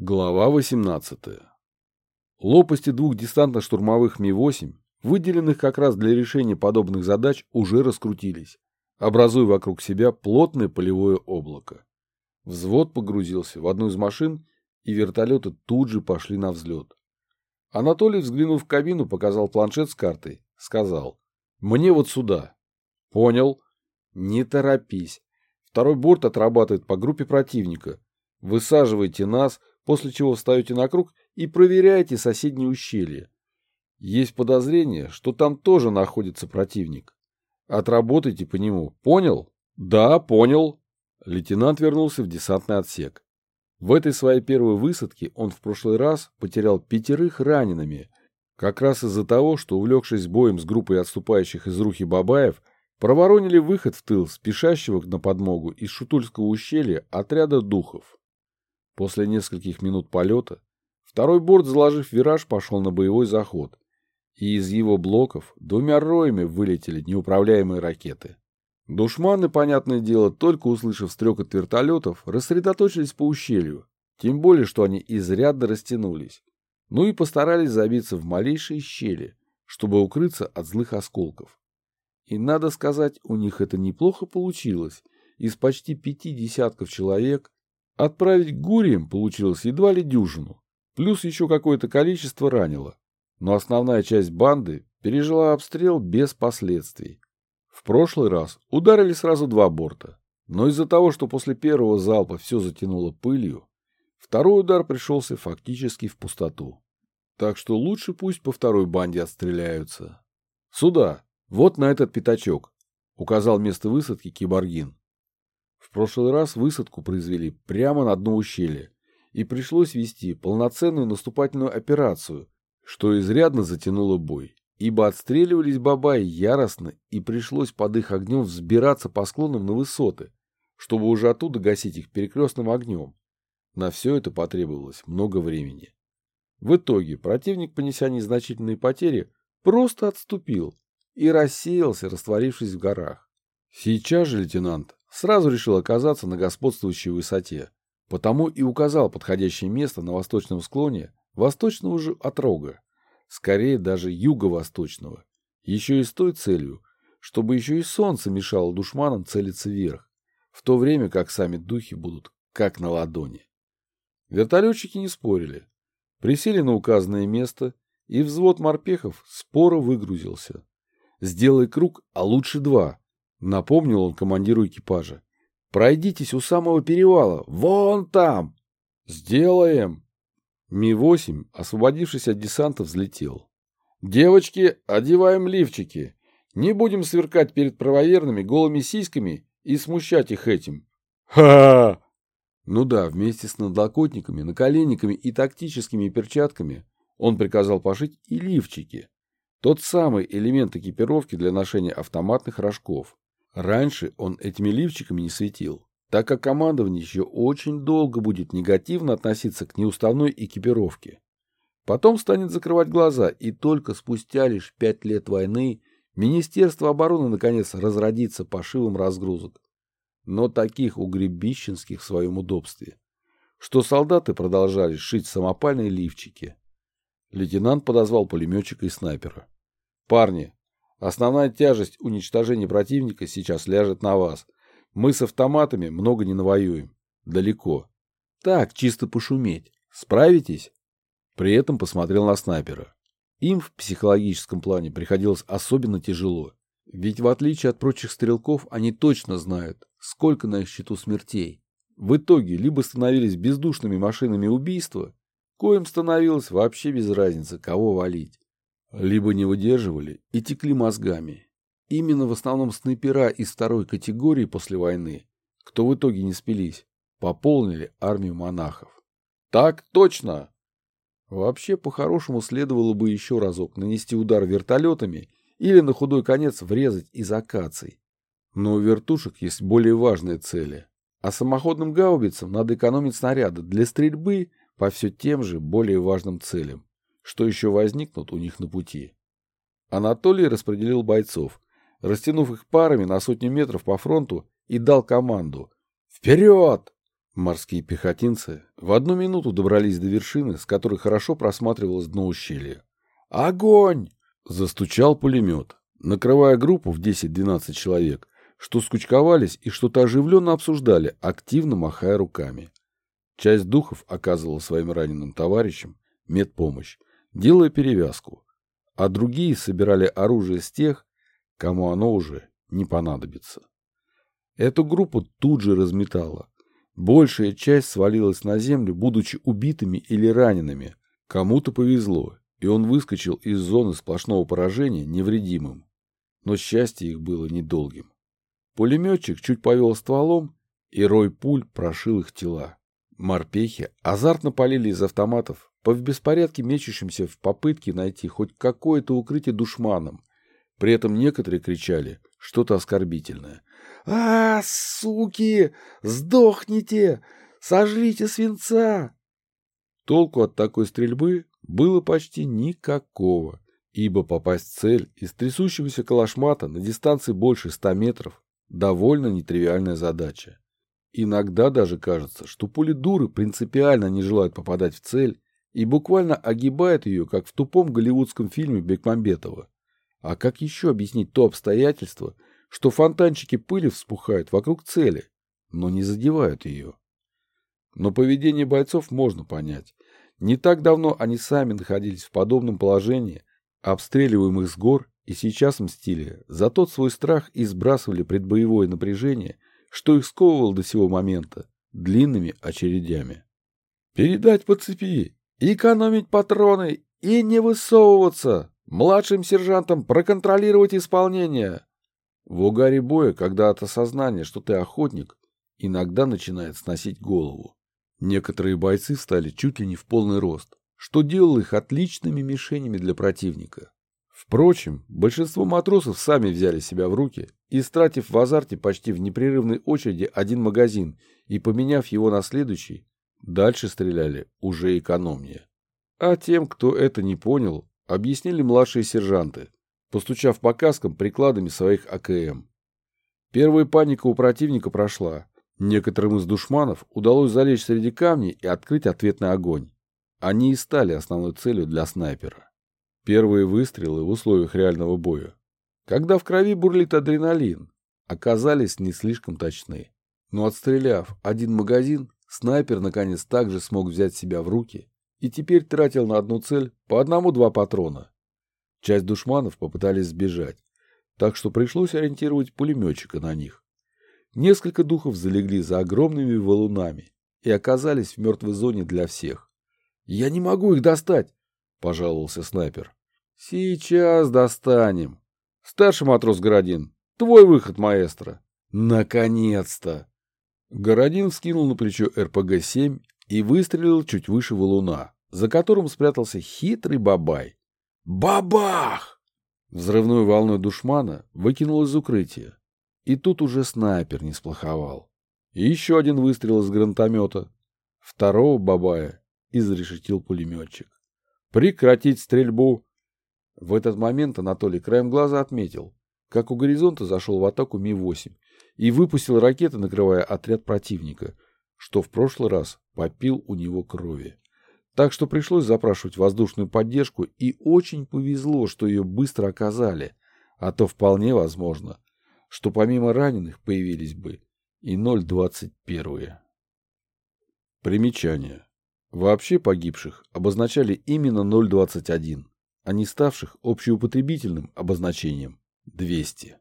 Глава 18. Лопасти двух десантно-штурмовых Ми-8, выделенных как раз для решения подобных задач, уже раскрутились, образуя вокруг себя плотное полевое облако. Взвод погрузился в одну из машин, и вертолеты тут же пошли на взлет. Анатолий, взглянув в кабину, показал планшет с картой, сказал «Мне вот сюда». «Понял». «Не торопись. Второй борт отрабатывает по группе противника. Высаживайте нас, после чего встаете на круг и проверяете соседние ущелья. Есть подозрение, что там тоже находится противник. Отработайте по нему. Понял? Да, понял. Лейтенант вернулся в десантный отсек. В этой своей первой высадке он в прошлый раз потерял пятерых ранеными, как раз из-за того, что, увлекшись боем с группой отступающих из Рухи Бабаев, проворонили выход в тыл спешащего на подмогу из Шутульского ущелья отряда духов. После нескольких минут полета второй борт, заложив вираж, пошел на боевой заход, и из его блоков двумя роями вылетели неуправляемые ракеты. Душманы, понятное дело, только услышав стрекот вертолетов, рассредоточились по ущелью, тем более, что они изрядно растянулись. Ну и постарались забиться в малейшие щели, чтобы укрыться от злых осколков. И надо сказать, у них это неплохо получилось. Из почти пяти десятков человек Отправить к Гуриям получилось едва ли дюжину, плюс еще какое-то количество ранило. Но основная часть банды пережила обстрел без последствий. В прошлый раз ударили сразу два борта, но из-за того, что после первого залпа все затянуло пылью, второй удар пришелся фактически в пустоту. Так что лучше пусть по второй банде отстреляются. «Сюда, вот на этот пятачок», — указал место высадки Киборгин. В прошлый раз высадку произвели прямо на дно ущелья, и пришлось вести полноценную наступательную операцию, что изрядно затянуло бой, ибо отстреливались бабаи яростно, и пришлось под их огнем взбираться по склонам на высоты, чтобы уже оттуда гасить их перекрестным огнем. На все это потребовалось много времени. В итоге противник, понеся незначительные потери, просто отступил и рассеялся, растворившись в горах. Сейчас же лейтенант сразу решил оказаться на господствующей высоте, потому и указал подходящее место на восточном склоне восточного же отрога, скорее даже юго-восточного, еще и с той целью, чтобы еще и солнце мешало душманам целиться вверх, в то время как сами духи будут как на ладони. Вертолетчики не спорили, присели на указанное место, и взвод морпехов споро выгрузился. Сделай круг, а лучше два, Напомнил он командиру экипажа. «Пройдитесь у самого перевала. Вон там!» «Сделаем!» Ми-8, освободившись от десанта, взлетел. «Девочки, одеваем лифчики. Не будем сверкать перед правоверными голыми сиськами и смущать их этим». «Ха-ха!» Ну да, вместе с надлокотниками, наколенниками и тактическими перчатками он приказал пошить и лифчики. Тот самый элемент экипировки для ношения автоматных рожков. Раньше он этими лифчиками не светил, так как командование еще очень долго будет негативно относиться к неуставной экипировке. Потом станет закрывать глаза, и только спустя лишь пять лет войны Министерство обороны наконец разродится пошивом разгрузок. Но таких угребищенских в своем удобстве, что солдаты продолжали шить самопальные лифчики. Лейтенант подозвал пулеметчика и снайпера. «Парни, Основная тяжесть уничтожения противника сейчас ляжет на вас. Мы с автоматами много не навоюем. Далеко. Так, чисто пошуметь. Справитесь? При этом посмотрел на снайпера. Им в психологическом плане приходилось особенно тяжело. Ведь в отличие от прочих стрелков, они точно знают, сколько на их счету смертей. В итоге либо становились бездушными машинами убийства, коим становилось вообще без разницы, кого валить либо не выдерживали и текли мозгами. Именно в основном снайпера из второй категории после войны, кто в итоге не спились, пополнили армию монахов. Так точно! Вообще, по-хорошему, следовало бы еще разок нанести удар вертолетами или на худой конец врезать из акаций. Но у вертушек есть более важные цели. А самоходным гаубицам надо экономить снаряды для стрельбы по все тем же более важным целям что еще возникнут у них на пути. Анатолий распределил бойцов, растянув их парами на сотни метров по фронту и дал команду «Вперед!». Морские пехотинцы в одну минуту добрались до вершины, с которой хорошо просматривалось дно ущелья. «Огонь!» — застучал пулемет, накрывая группу в 10-12 человек, что скучковались и что-то оживленно обсуждали, активно махая руками. Часть духов оказывала своим раненым товарищам медпомощь, делая перевязку, а другие собирали оружие с тех, кому оно уже не понадобится. Эту группу тут же разметало, Большая часть свалилась на землю, будучи убитыми или ранеными. Кому-то повезло, и он выскочил из зоны сплошного поражения невредимым. Но счастье их было недолгим. Пулеметчик чуть повел стволом, и рой пуль прошил их тела. Морпехи азартно полили из автоматов, по в беспорядке мечущимся в попытке найти хоть какое-то укрытие душманам. При этом некоторые кричали что-то оскорбительное. «А, суки! Сдохните! Сожрите свинца!» Толку от такой стрельбы было почти никакого, ибо попасть в цель из трясущегося калашмата на дистанции больше ста метров – довольно нетривиальная задача. Иногда даже кажется, что пули дуры принципиально не желают попадать в цель и буквально огибают ее, как в тупом голливудском фильме Бекмамбетова. А как еще объяснить то обстоятельство – что фонтанчики пыли вспухают вокруг цели, но не задевают ее. Но поведение бойцов можно понять. Не так давно они сами находились в подобном положении, обстреливаемых с гор, и сейчас мстили за тот свой страх и сбрасывали предбоевое напряжение, что их сковывало до сего момента, длинными очередями. «Передать по цепи, экономить патроны и не высовываться, младшим сержантам проконтролировать исполнение», в угаре боя, когда от осознания, что ты охотник, иногда начинает сносить голову. Некоторые бойцы стали чуть ли не в полный рост, что делало их отличными мишенями для противника. Впрочем, большинство матросов сами взяли себя в руки и, стратив в азарте почти в непрерывной очереди один магазин и поменяв его на следующий, дальше стреляли уже экономнее. А тем, кто это не понял, объяснили младшие сержанты – постучав по каскам прикладами своих АКМ. Первая паника у противника прошла. Некоторым из душманов удалось залечь среди камней и открыть ответный огонь. Они и стали основной целью для снайпера. Первые выстрелы в условиях реального боя, когда в крови бурлит адреналин, оказались не слишком точны. Но отстреляв один магазин, снайпер наконец также смог взять себя в руки и теперь тратил на одну цель по одному-два патрона. Часть душманов попытались сбежать, так что пришлось ориентировать пулеметчика на них. Несколько духов залегли за огромными валунами и оказались в мертвой зоне для всех. «Я не могу их достать!» — пожаловался снайпер. «Сейчас достанем. Старший матрос Городин, твой выход, маэстро!» «Наконец-то!» Городин вскинул на плечо РПГ-7 и выстрелил чуть выше валуна, за которым спрятался хитрый бабай. Бабах! Взрывной волной душмана выкинул из укрытия. И тут уже снайпер не сплоховал. И еще один выстрел из гранатомета. Второго бабая изрешетил пулеметчик. «Прекратить стрельбу!» В этот момент Анатолий краем глаза отметил, как у горизонта зашел в атаку Ми-8 и выпустил ракеты, накрывая отряд противника, что в прошлый раз попил у него крови. Так что пришлось запрашивать воздушную поддержку, и очень повезло, что ее быстро оказали, а то вполне возможно, что помимо раненых появились бы и 0,21. Примечание. Вообще погибших обозначали именно 0,21, а не ставших общеупотребительным обозначением 200.